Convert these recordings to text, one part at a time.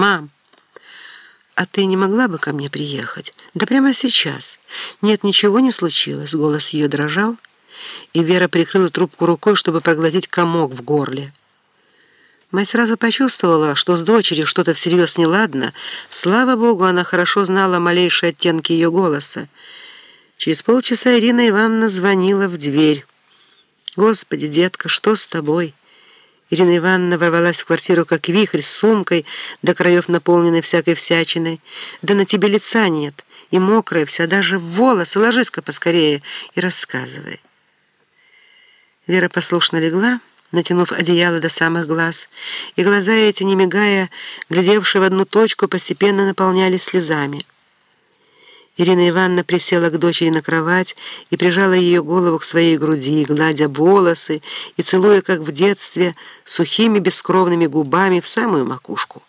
«Мам, а ты не могла бы ко мне приехать? Да прямо сейчас. Нет, ничего не случилось». Голос ее дрожал, и Вера прикрыла трубку рукой, чтобы проглотить комок в горле. Мать сразу почувствовала, что с дочерью что-то всерьез неладно. Слава Богу, она хорошо знала малейшие оттенки ее голоса. Через полчаса Ирина Ивановна звонила в дверь. «Господи, детка, что с тобой?» Ирина Ивановна ворвалась в квартиру, как вихрь, с сумкой, до краев наполненной всякой всячиной. «Да на тебе лица нет, и мокрая вся, даже волосы, ложись-ка поскорее и рассказывай». Вера послушно легла, натянув одеяло до самых глаз, и глаза эти, не мигая, глядевшие в одну точку, постепенно наполнялись слезами. Ирина Ивановна присела к дочери на кровать и прижала ее голову к своей груди, гладя волосы и целуя, как в детстве, сухими бескровными губами в самую макушку.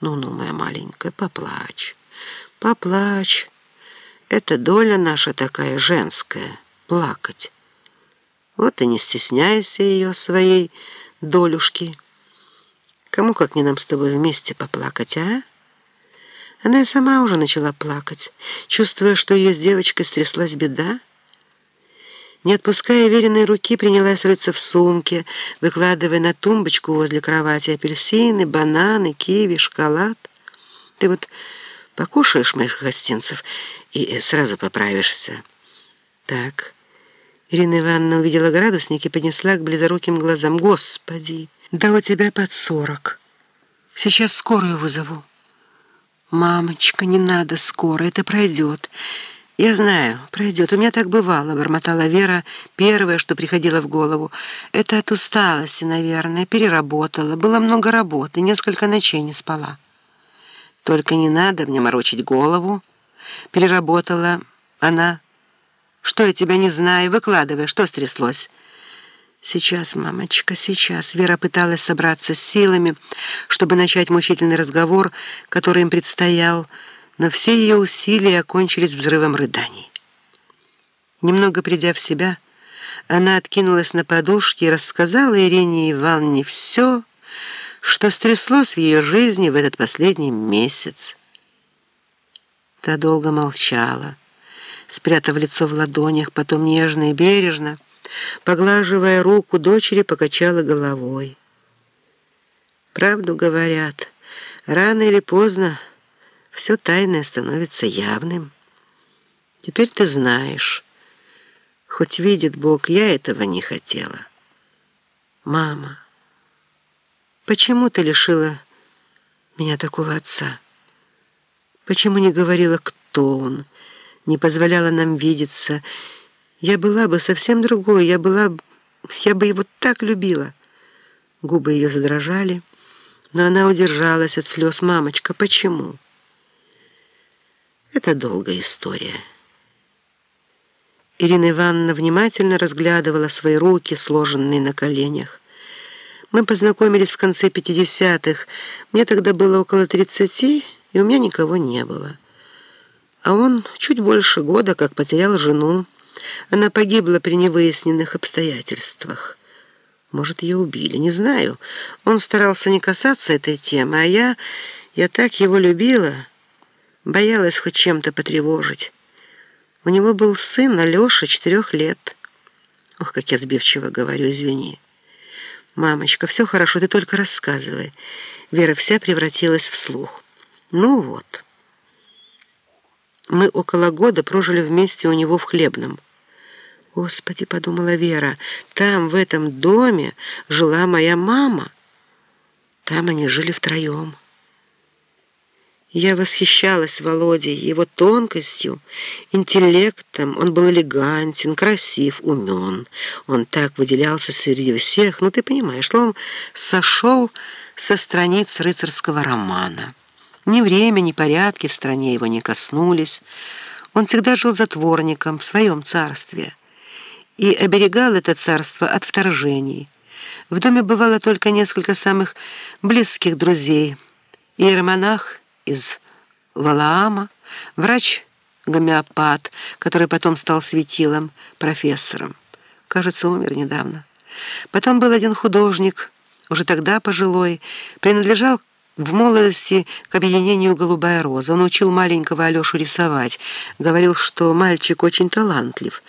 «Ну-ну, моя маленькая, поплачь, поплачь. Это доля наша такая женская — плакать». Вот и не стесняйся ее своей долюшки. Кому, как не нам с тобой вместе поплакать, а? Она и сама уже начала плакать, чувствуя, что ее с девочкой стряслась беда. Не отпуская веренной руки, принялась рыться в сумке, выкладывая на тумбочку возле кровати апельсины, бананы, киви, шоколад. Ты вот покушаешь моих гостинцев и сразу поправишься. Так... Ирина Ивановна увидела градусник и поднесла к близоруким глазам. «Господи, да у тебя под сорок. Сейчас скорую вызову». «Мамочка, не надо скоро, это пройдет». «Я знаю, пройдет. У меня так бывало», — бормотала Вера, первое, что приходило в голову. «Это от усталости, наверное, переработала. Было много работы, несколько ночей не спала». «Только не надо мне морочить голову». Переработала она что я тебя не знаю? Выкладывай, что стряслось?» «Сейчас, мамочка, сейчас». Вера пыталась собраться с силами, чтобы начать мучительный разговор, который им предстоял, но все ее усилия окончились взрывом рыданий. Немного придя в себя, она откинулась на подушки и рассказала Ирине Ивановне все, что стряслось в ее жизни в этот последний месяц. Та долго молчала спрятав лицо в ладонях, потом нежно и бережно, поглаживая руку дочери, покачала головой. Правду говорят, рано или поздно все тайное становится явным. Теперь ты знаешь, хоть видит Бог, я этого не хотела. Мама, почему ты лишила меня такого отца? Почему не говорила, кто он, не позволяла нам видеться. Я была бы совсем другой, я была... Я бы его так любила. Губы ее задрожали, но она удержалась от слез. «Мамочка, почему?» Это долгая история. Ирина Ивановна внимательно разглядывала свои руки, сложенные на коленях. Мы познакомились в конце 50-х. Мне тогда было около 30, и у меня никого не было. А он чуть больше года как потерял жену. Она погибла при невыясненных обстоятельствах. Может, ее убили, не знаю. Он старался не касаться этой темы, а я... Я так его любила, боялась хоть чем-то потревожить. У него был сын Алеша, четырех лет. Ох, как я сбивчиво говорю, извини. «Мамочка, все хорошо, ты только рассказывай». Вера вся превратилась в слух. «Ну вот». Мы около года прожили вместе у него в хлебном. «Господи», — подумала Вера, — «там, в этом доме, жила моя мама. Там они жили втроем». Я восхищалась Володей, его тонкостью, интеллектом. Он был элегантен, красив, умен. Он так выделялся среди всех, ну ты понимаешь, что он сошел со страниц рыцарского романа. Ни время, ни порядки в стране его не коснулись. Он всегда жил затворником в своем царстве и оберегал это царство от вторжений. В доме бывало только несколько самых близких друзей. Иеромонах из Валаама, врач-гомеопат, который потом стал светилом, профессором. Кажется, умер недавно. Потом был один художник, уже тогда пожилой, принадлежал В молодости к объединению «Голубая роза» он учил маленького Алешу рисовать, говорил, что мальчик очень талантлив.